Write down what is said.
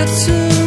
To.